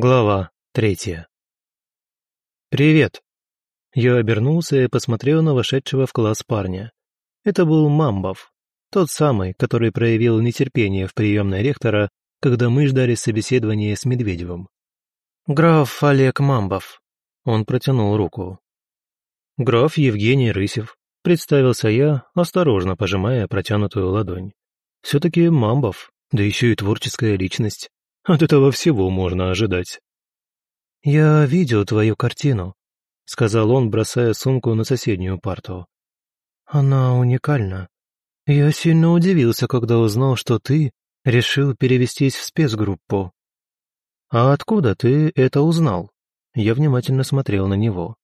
Глава третья. «Привет!» Я обернулся и посмотрел на вошедшего в класс парня. Это был Мамбов, тот самый, который проявил нетерпение в приемной ректора, когда мы ждали собеседования с Медведевым. «Граф Олег Мамбов». Он протянул руку. «Граф Евгений Рысев», — представился я, осторожно пожимая протянутую ладонь. «Все-таки Мамбов, да еще и творческая личность. От этого всего можно ожидать. «Я видел твою картину», — сказал он, бросая сумку на соседнюю парту. «Она уникальна. Я сильно удивился, когда узнал, что ты решил перевестись в спецгруппу». «А откуда ты это узнал?» Я внимательно смотрел на него.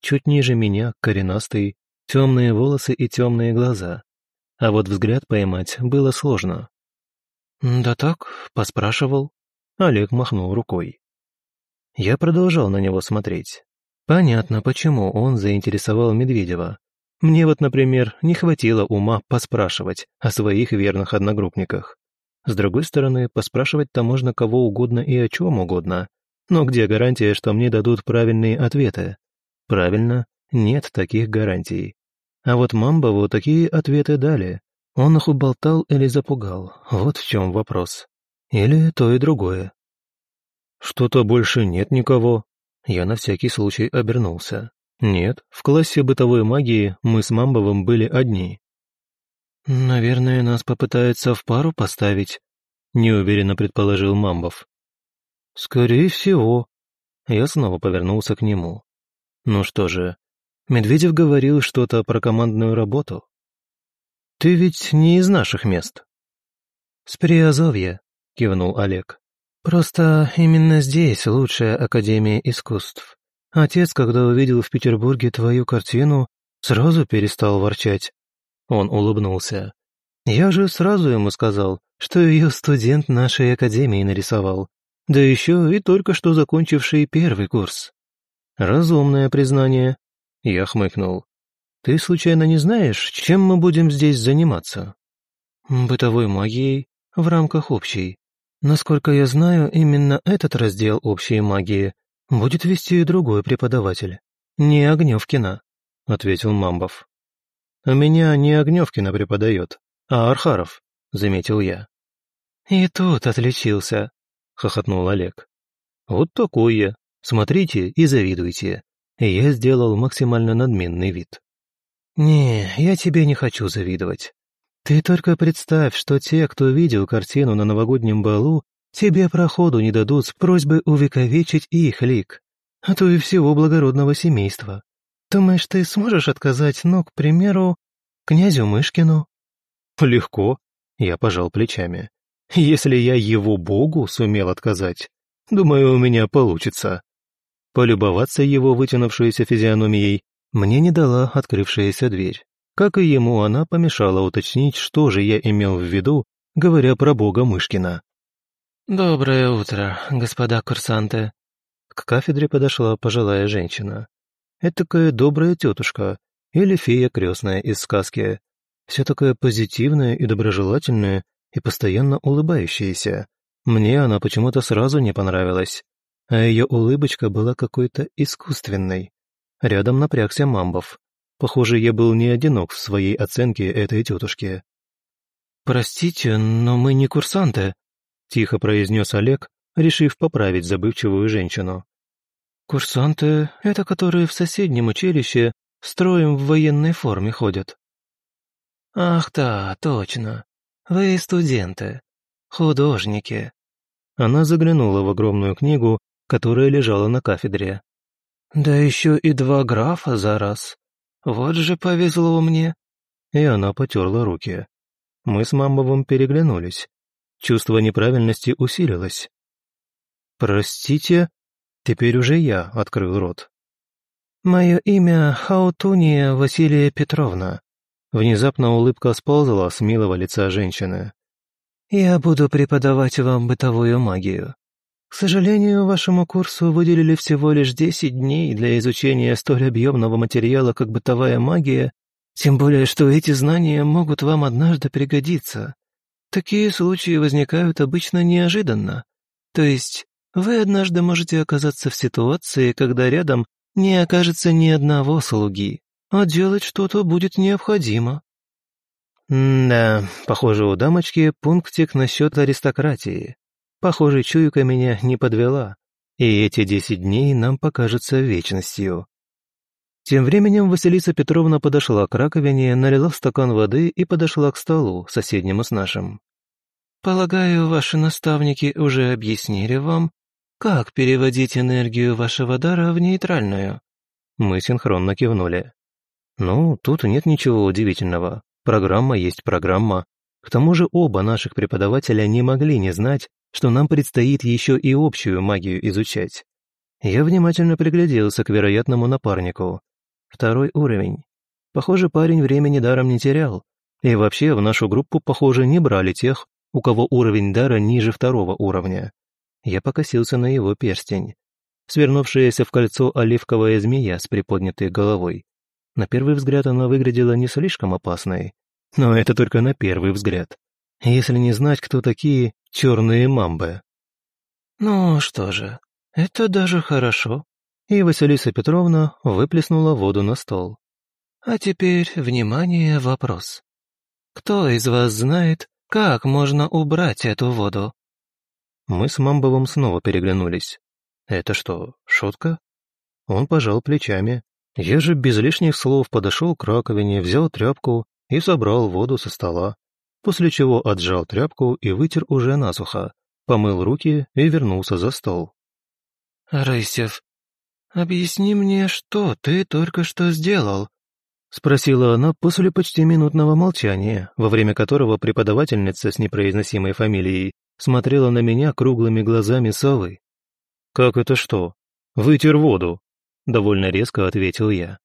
Чуть ниже меня, коренастый, темные волосы и темные глаза. А вот взгляд поймать было сложно. «Да так, поспрашивал», Олег махнул рукой. Я продолжал на него смотреть. Понятно, почему он заинтересовал Медведева. Мне вот, например, не хватило ума поспрашивать о своих верных одногруппниках. С другой стороны, поспрашивать-то можно кого угодно и о чем угодно. Но где гарантия, что мне дадут правильные ответы? Правильно, нет таких гарантий. А вот Мамбову такие ответы дали. Он их уболтал или запугал. Вот в чем вопрос. Или то и другое. Что-то больше нет никого. Я на всякий случай обернулся. Нет, в классе бытовой магии мы с Мамбовым были одни. «Наверное, нас попытаются в пару поставить», — неуверенно предположил Мамбов. «Скорее всего». Я снова повернулся к нему. «Ну что же, Медведев говорил что-то про командную работу. Ты ведь не из наших мест?» «С Приазовья», — кивнул Олег. «Просто именно здесь лучшая Академия искусств. Отец, когда увидел в Петербурге твою картину, сразу перестал ворчать». Он улыбнулся. «Я же сразу ему сказал, что ее студент нашей Академии нарисовал, да еще и только что закончивший первый курс». «Разумное признание», — я хмыкнул. «Ты случайно не знаешь, чем мы будем здесь заниматься?» «Бытовой магией в рамках общей», Насколько я знаю, именно этот раздел общей магии будет вести и другой преподаватель. Не Огневкина, ответил Мамбов. У меня не Огневкина преподает, а Архаров, заметил я. И тут отличился, хохотнул Олег. Вот такой я. Смотрите и завидуйте. Я сделал максимально надменный вид. «Не, я тебе не хочу завидовать. Ты только представь, что те, кто видел картину на новогоднем балу, тебе проходу не дадут с просьбой увековечить их лик, а то и всего благородного семейства. Думаешь, ты сможешь отказать, ну, к примеру, князю Мышкину?» «Легко», — я пожал плечами. «Если я его богу сумел отказать, думаю, у меня получится». Полюбоваться его вытянувшейся физиономией мне не дала открывшаяся дверь. Как и ему, она помешала уточнить, что же я имел в виду, говоря про бога Мышкина. «Доброе утро, господа курсанты!» К кафедре подошла пожилая женщина. Этакая добрая тетушка или фея крестная из сказки. Все такое позитивное и доброжелательное и постоянно улыбающееся. Мне она почему-то сразу не понравилась, а ее улыбочка была какой-то искусственной. Рядом напрягся Мамбов. Похоже, я был не одинок в своей оценке этой тетушки. «Простите, но мы не курсанты», — тихо произнес Олег, решив поправить забывчивую женщину. «Курсанты — это которые в соседнем училище строем в военной форме ходят». «Ах да, точно. Вы студенты, художники». Она заглянула в огромную книгу, которая лежала на кафедре. «Да еще и два графа за раз. Вот же повезло мне!» И она потерла руки. Мы с Мамбовым переглянулись. Чувство неправильности усилилось. «Простите?» Теперь уже я открыл рот. «Мое имя Хаутуния Василия Петровна». Внезапно улыбка сползла с милого лица женщины. «Я буду преподавать вам бытовую магию. К сожалению, вашему курсу выделили всего лишь 10 дней для изучения столь объемного материала, как бытовая магия, тем более, что эти знания могут вам однажды пригодиться. Такие случаи возникают обычно неожиданно. То есть вы однажды можете оказаться в ситуации, когда рядом не окажется ни одного слуги, а делать что-то будет необходимо». «Да, похоже, у дамочки пунктик насчет аристократии. Похоже, чуйка меня не подвела, и эти десять дней нам покажутся вечностью». Тем временем Василиса Петровна подошла к раковине, налила в стакан воды и подошла к столу, соседнему с нашим. «Полагаю, ваши наставники уже объяснили вам, как переводить энергию вашего дара в нейтральную?» Мы синхронно кивнули. «Ну, тут нет ничего удивительного. Программа есть программа. К тому же оба наших преподавателя не могли не знать, что нам предстоит еще и общую магию изучать. Я внимательно пригляделся к вероятному напарнику. Второй уровень. Похоже, парень времени даром не терял. И вообще в нашу группу, похоже, не брали тех, у кого уровень дара ниже второго уровня. Я покосился на его перстень. Свернувшаяся в кольцо оливковая змея с приподнятой головой. На первый взгляд она выглядела не слишком опасной. Но это только на первый взгляд. Если не знать, кто такие черные мамбы. Ну что же, это даже хорошо и Василиса Петровна выплеснула воду на стол. «А теперь, внимание, вопрос. Кто из вас знает, как можно убрать эту воду?» Мы с Мамбовым снова переглянулись. «Это что, шутка?» Он пожал плечами. Я же без лишних слов подошел к раковине, взял тряпку и собрал воду со стола, после чего отжал тряпку и вытер уже насухо, помыл руки и вернулся за стол. «Рысев, «Объясни мне, что ты только что сделал?» — спросила она после почти минутного молчания, во время которого преподавательница с непроизносимой фамилией смотрела на меня круглыми глазами совы. «Как это что? Вытер воду!» — довольно резко ответил я.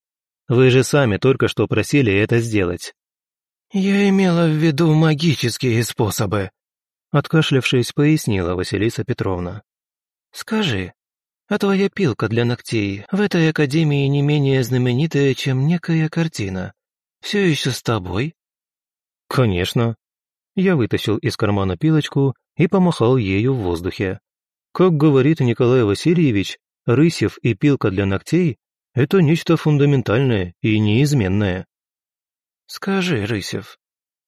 «Вы же сами только что просили это сделать». «Я имела в виду магические способы», — откашлявшись, пояснила Василиса Петровна. «Скажи, а твоя пилка для ногтей в этой академии не менее знаменитая, чем некая картина. Все еще с тобой?» «Конечно». Я вытащил из кармана пилочку и помахал ею в воздухе. Как говорит Николай Васильевич, рысев и пилка для ногтей — это нечто фундаментальное и неизменное. «Скажи, Рысев,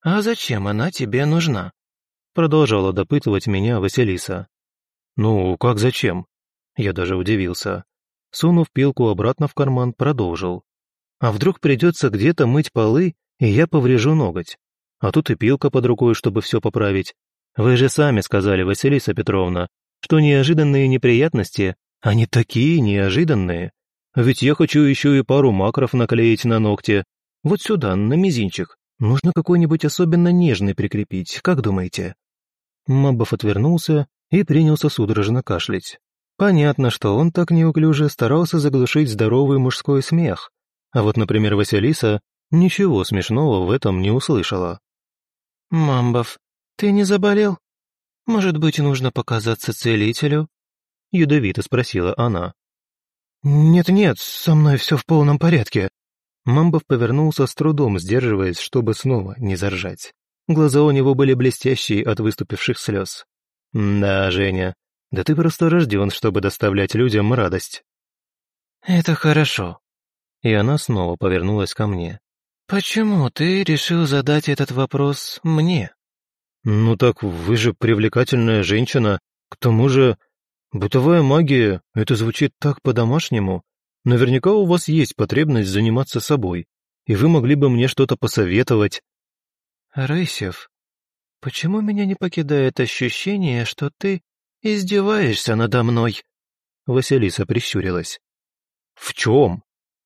а зачем она тебе нужна?» Продолжала допытывать меня Василиса. «Ну, как зачем? Я даже удивился. Сунув пилку обратно в карман, продолжил. А вдруг придется где-то мыть полы, и я поврежу ноготь? А тут и пилка под рукой, чтобы все поправить. Вы же сами сказали, Василиса Петровна, что неожиданные неприятности, они такие неожиданные. Ведь я хочу еще и пару макров наклеить на ногти. Вот сюда, на мизинчик. Нужно какой-нибудь особенно нежный прикрепить, как думаете?» Мабов отвернулся и принялся судорожно кашлять. Понятно, что он так неуклюже старался заглушить здоровый мужской смех, а вот, например, Василиса ничего смешного в этом не услышала. «Мамбов, ты не заболел? Может быть, нужно показаться целителю?» Ядовито спросила она. «Нет-нет, со мной все в полном порядке». Мамбов повернулся с трудом, сдерживаясь, чтобы снова не заржать. Глаза у него были блестящие от выступивших слез. «Да, Женя, да ты просто рожден, чтобы доставлять людям радость». «Это хорошо». И она снова повернулась ко мне. «Почему ты решил задать этот вопрос мне?» «Ну так вы же привлекательная женщина. К тому же, бытовая магия, это звучит так по-домашнему. Наверняка у вас есть потребность заниматься собой, и вы могли бы мне что-то посоветовать». «Рысев, почему меня не покидает ощущение, что ты «Издеваешься надо мной?» Василиса прищурилась. «В чем?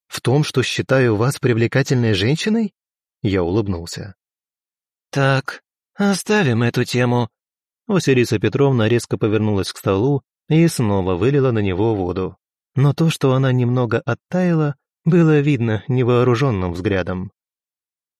В том, что считаю вас привлекательной женщиной?» Я улыбнулся. «Так, оставим эту тему». Василиса Петровна резко повернулась к столу и снова вылила на него воду. Но то, что она немного оттаяла, было видно невооруженным взглядом.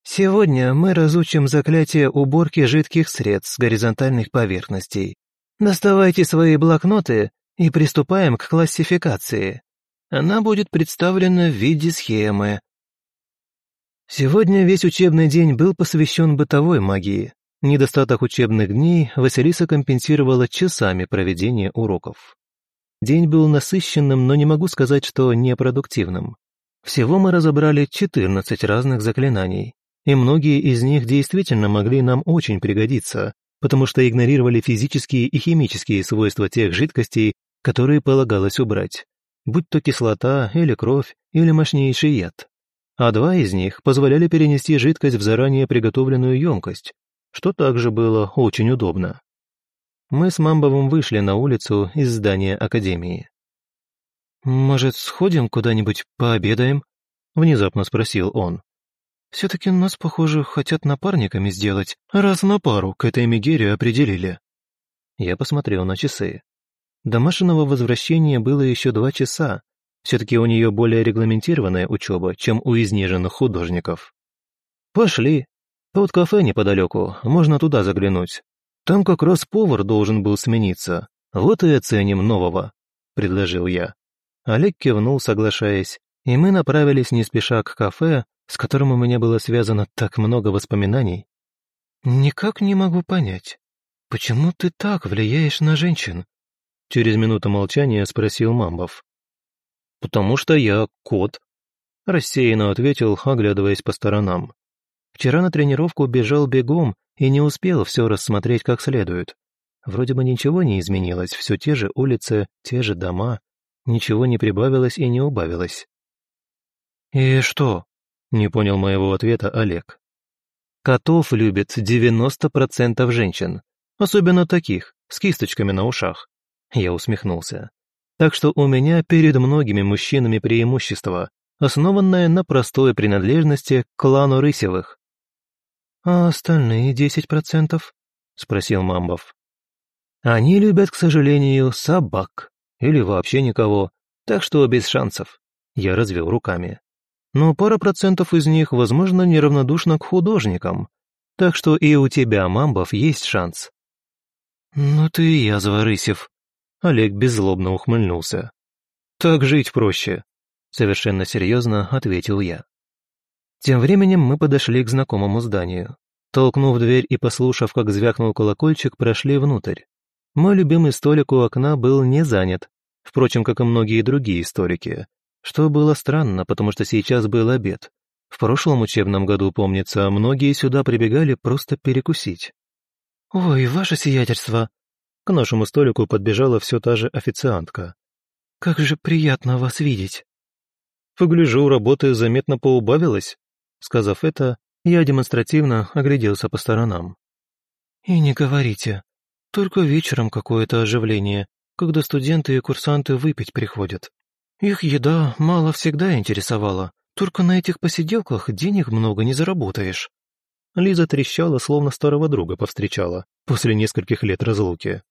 «Сегодня мы разучим заклятие уборки жидких средств с горизонтальных поверхностей. Доставайте свои блокноты и приступаем к классификации. Она будет представлена в виде схемы. Сегодня весь учебный день был посвящен бытовой магии. Недостаток учебных дней Василиса компенсировала часами проведения уроков. День был насыщенным, но не могу сказать, что непродуктивным. Всего мы разобрали 14 разных заклинаний, и многие из них действительно могли нам очень пригодиться, потому что игнорировали физические и химические свойства тех жидкостей, которые полагалось убрать, будь то кислота или кровь или мощнейший яд. А два из них позволяли перенести жидкость в заранее приготовленную емкость, что также было очень удобно. Мы с Мамбовым вышли на улицу из здания Академии. «Может, сходим куда-нибудь пообедаем?» — внезапно спросил он. «Все-таки нас, похоже, хотят напарниками сделать, раз на пару к этой Мегере определили». Я посмотрел на часы. До Машиного возвращения было еще два часа. Все-таки у нее более регламентированная учеба, чем у изнеженных художников. «Пошли. Тут кафе неподалеку, можно туда заглянуть. Там как раз повар должен был смениться. Вот и оценим нового», — предложил я. Олег кивнул, соглашаясь, и мы направились не спеша к кафе, с которым у меня было связано так много воспоминаний. «Никак не могу понять, почему ты так влияешь на женщин?» Через минуту молчания спросил Мамбов. «Потому что я кот», — рассеянно ответил, оглядываясь по сторонам. «Вчера на тренировку бежал бегом и не успел все рассмотреть как следует. Вроде бы ничего не изменилось, все те же улицы, те же дома, ничего не прибавилось и не убавилось». «И что?» — не понял моего ответа Олег. «Котов любит 90% женщин, особенно таких, с кисточками на ушах. Я усмехнулся. Так что у меня перед многими мужчинами преимущество, основанное на простой принадлежности к клану Рысевых. «А остальные десять процентов?» — спросил Мамбов. «Они любят, к сожалению, собак. Или вообще никого. Так что без шансов». Я развел руками. «Но пара процентов из них, возможно, неравнодушна к художникам. Так что и у тебя, Мамбов, есть шанс». «Ну ты язва, Рысев», Олег беззлобно ухмыльнулся. «Так жить проще», — совершенно серьезно ответил я. Тем временем мы подошли к знакомому зданию. Толкнув дверь и послушав, как звякнул колокольчик, прошли внутрь. Мой любимый столик у окна был не занят, впрочем, как и многие другие столики, что было странно, потому что сейчас был обед. В прошлом учебном году, помнится, многие сюда прибегали просто перекусить. «Ой, ваше сиятельство!» К нашему столику подбежала все та же официантка. «Как же приятно вас видеть!» «Погляжу, работы заметно поубавилось». Сказав это, я демонстративно огляделся по сторонам. «И не говорите. Только вечером какое-то оживление, когда студенты и курсанты выпить приходят. Их еда мало всегда интересовала, только на этих посиделках денег много не заработаешь». Лиза трещала, словно старого друга повстречала после нескольких лет разлуки.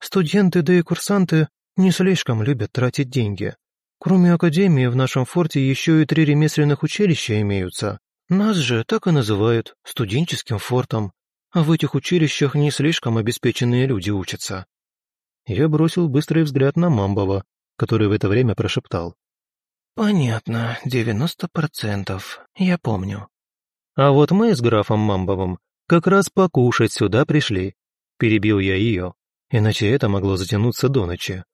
Студенты да и курсанты не слишком любят тратить деньги. Кроме академии, в нашем форте еще и три ремесленных училища имеются. Нас же так и называют студенческим фортом. А в этих училищах не слишком обеспеченные люди учатся. Я бросил быстрый взгляд на Мамбова, который в это время прошептал. «Понятно, девяносто процентов, я помню». «А вот мы с графом Мамбовым как раз покушать сюда пришли», — перебил я ее иначе это могло затянуться до ночи.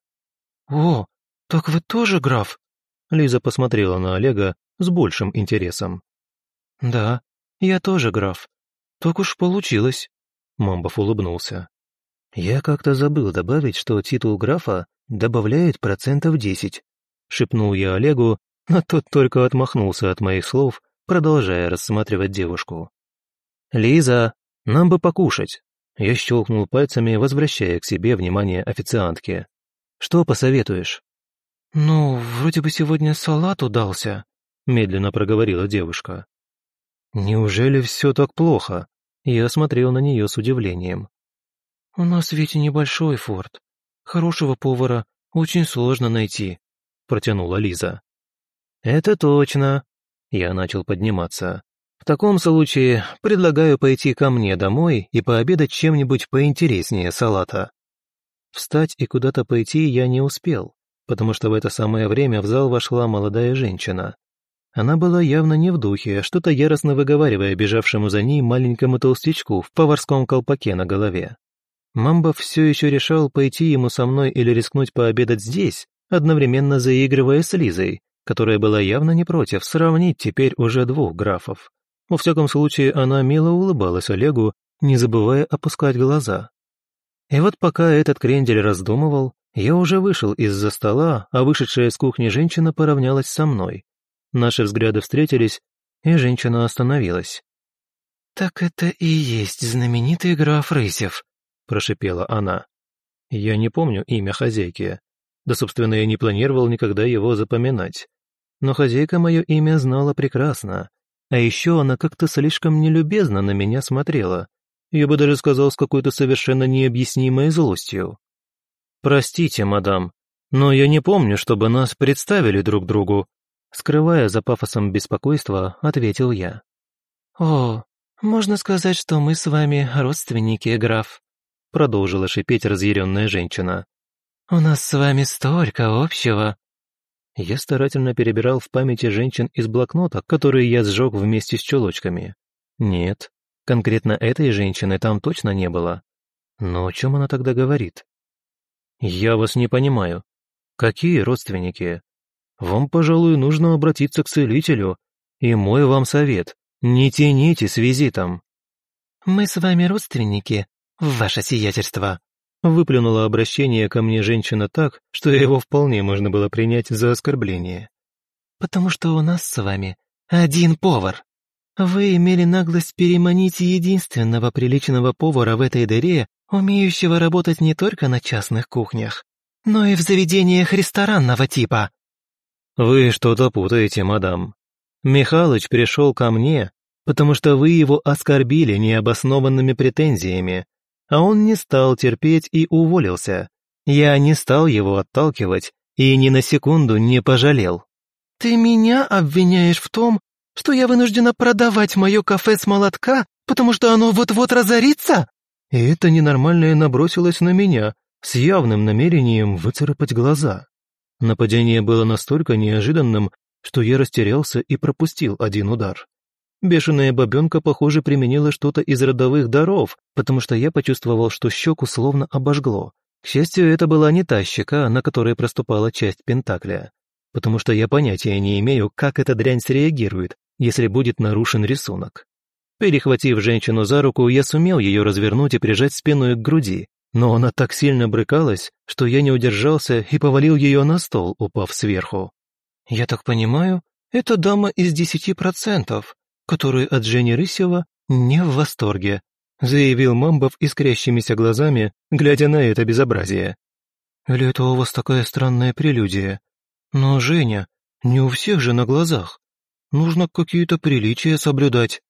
«О, так вы тоже граф?» Лиза посмотрела на Олега с большим интересом. «Да, я тоже граф. Так уж получилось», — Мамбов улыбнулся. «Я как-то забыл добавить, что титул графа добавляет процентов десять», — шепнул я Олегу, но тот только отмахнулся от моих слов, продолжая рассматривать девушку. «Лиза, нам бы покушать. Я щелкнул пальцами, возвращая к себе внимание официантки. «Что посоветуешь?» «Ну, вроде бы сегодня салат удался», — медленно проговорила девушка. «Неужели все так плохо?» Я смотрел на нее с удивлением. «У нас ведь небольшой форт. Хорошего повара очень сложно найти», — протянула Лиза. «Это точно», — я начал подниматься. В таком случае предлагаю пойти ко мне домой и пообедать чем-нибудь поинтереснее салата. Встать и куда-то пойти я не успел, потому что в это самое время в зал вошла молодая женщина. Она была явно не в духе, что-то яростно выговаривая бежавшему за ней маленькому толстячку в поварском колпаке на голове. Мамбов все еще решал, пойти ему со мной или рискнуть пообедать здесь, одновременно заигрывая с Лизой, которая была явно не против сравнить теперь уже двух графов. Во всяком случае, она мило улыбалась Олегу, не забывая опускать глаза. И вот пока этот крендель раздумывал, я уже вышел из-за стола, а вышедшая из кухни женщина поравнялась со мной. Наши взгляды встретились, и женщина остановилась. «Так это и есть знаменитый граф Рысев», — прошипела она. Я не помню имя хозяйки. Да, собственно, я не планировал никогда его запоминать. Но хозяйка мое имя знала прекрасно. А еще она как-то слишком нелюбезно на меня смотрела. Я бы даже сказал с какой-то совершенно необъяснимой злостью. «Простите, мадам, но я не помню, чтобы нас представили друг другу», скрывая за пафосом беспокойства, ответил я. «О, можно сказать, что мы с вами родственники, граф», продолжила шипеть разъяренная женщина. «У нас с вами столько общего». Я старательно перебирал в памяти женщин из блокнота, которые я сжег вместе с чулочками. Нет, конкретно этой женщины там точно не было. Но о чем она тогда говорит? «Я вас не понимаю. Какие родственники? Вам, пожалуй, нужно обратиться к целителю. И мой вам совет — не тяните с визитом». «Мы с вами родственники, ваше сиятельство», выплюнула обращение ко мне женщина так, что его вполне можно было принять за оскорбление. «Потому что у нас с вами один повар. Вы имели наглость переманить единственного приличного повара в этой дыре умеющего работать не только на частных кухнях, но и в заведениях ресторанного типа». «Вы что-то путаете, мадам. Михалыч пришел ко мне, потому что вы его оскорбили необоснованными претензиями, а он не стал терпеть и уволился. Я не стал его отталкивать и ни на секунду не пожалел». «Ты меня обвиняешь в том, что я вынуждена продавать мое кафе с молотка, потому что оно вот-вот разорится?» И это ненормальное набросилось на меня с явным намерением выцарапать глаза. Нападение было настолько неожиданным, что я растерялся и пропустил один удар. Бешеная бабенка, похоже, применила что-то из родовых даров, потому что я почувствовал, что щеку словно обожгло. К счастью, это была не та щека, на которой проступала часть Пентакля, потому что я понятия не имею, как эта дрянь среагирует, если будет нарушен рисунок. Перехватив женщину за руку, я сумел ее развернуть и прижать спиной к груди, но она так сильно брыкалась, что я не удержался и повалил ее на стол, упав сверху. «Я так понимаю, это дама из десяти процентов, которая от Жени Рысева не в восторге», заявил Мамбов искрящимися глазами, глядя на это безобразие. «Или это у вас такая странная прелюдия? Но, Женя, не у всех же на глазах. Нужно какие-то приличия соблюдать».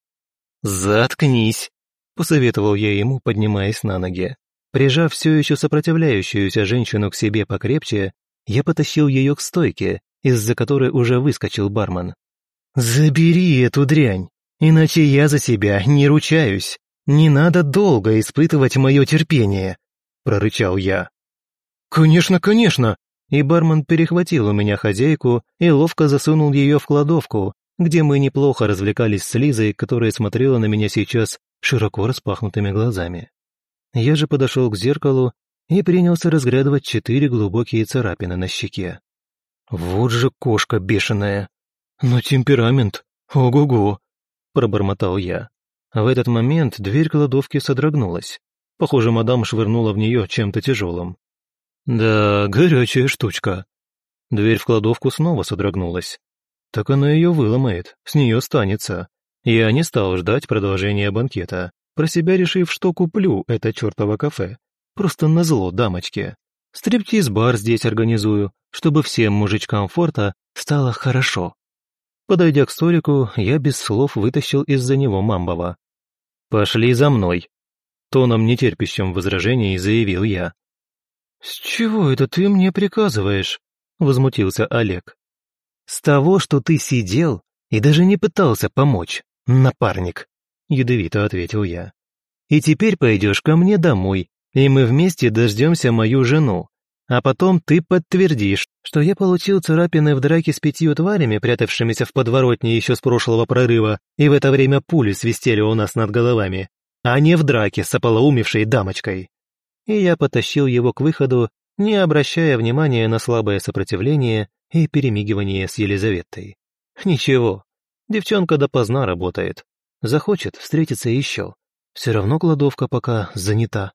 «Заткнись!» — посоветовал я ему, поднимаясь на ноги. Прижав все еще сопротивляющуюся женщину к себе покрепче, я потащил ее к стойке, из-за которой уже выскочил бармен. «Забери эту дрянь, иначе я за себя не ручаюсь. Не надо долго испытывать мое терпение», — прорычал я. «Конечно, конечно!» И бармен перехватил у меня хозяйку и ловко засунул ее в кладовку, где мы неплохо развлекались с Лизой, которая смотрела на меня сейчас широко распахнутыми глазами. Я же подошел к зеркалу и принялся разглядывать четыре глубокие царапины на щеке. «Вот же кошка бешеная! Но темперамент! Ого-го!» — пробормотал я. В этот момент дверь кладовки содрогнулась. Похоже, мадам швырнула в нее чем-то тяжелым. «Да, горячая штучка». Дверь в кладовку снова содрогнулась так она ее выломает, с нее станется. Я не стал ждать продолжения банкета, про себя решив, что куплю это чертово кафе. Просто назло дамочке. Стриптиз-бар здесь организую, чтобы всем мужичкам форта стало хорошо. Подойдя к столику, я без слов вытащил из-за него Мамбова. «Пошли за мной», — тоном нетерпящим возражений заявил я. «С чего это ты мне приказываешь?» — возмутился Олег. «С того, что ты сидел и даже не пытался помочь, напарник», — ядовито ответил я. «И теперь пойдешь ко мне домой, и мы вместе дождемся мою жену. А потом ты подтвердишь, что я получил царапины в драке с пятью тварями, прятавшимися в подворотне еще с прошлого прорыва, и в это время пули свистели у нас над головами, а не в драке с ополоумевшей дамочкой. и я потащил его к выходу, не обращая внимания на слабое сопротивление и перемигивание с Елизаветой. Ничего, девчонка допоздна работает. Захочет встретиться еще. Все равно кладовка пока занята.